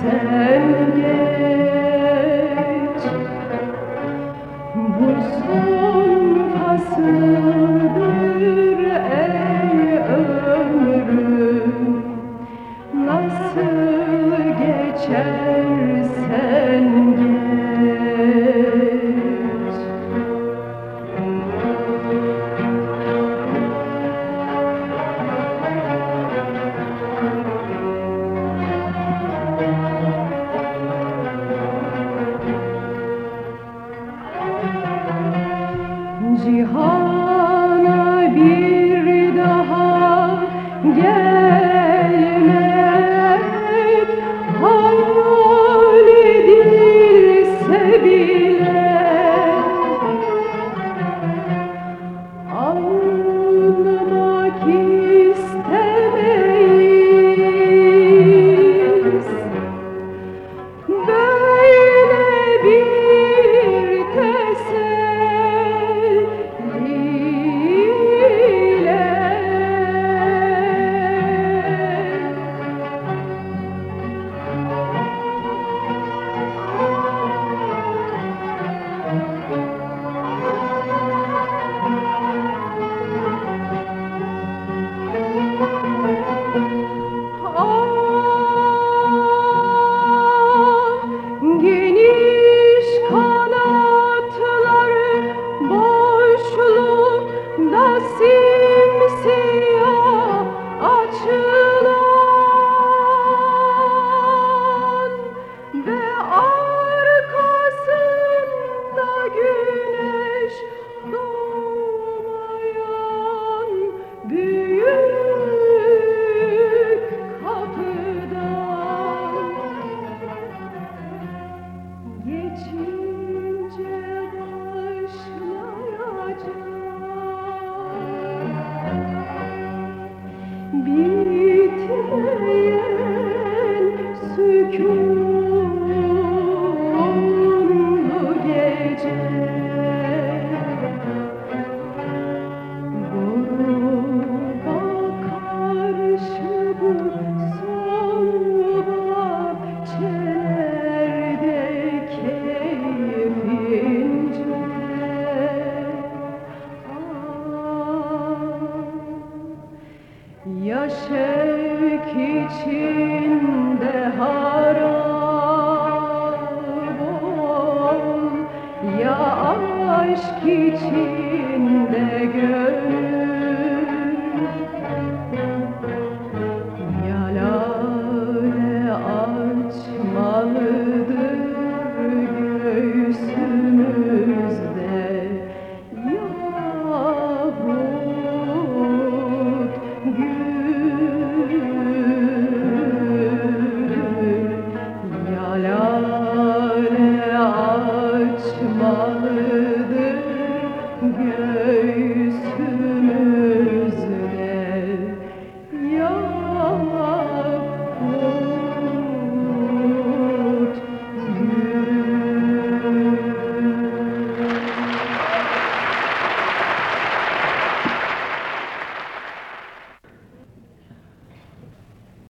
sen gel. cihana bir daha gel. see. Sükun Ya şevk içinde harap ol. Ya aşk içinde gönül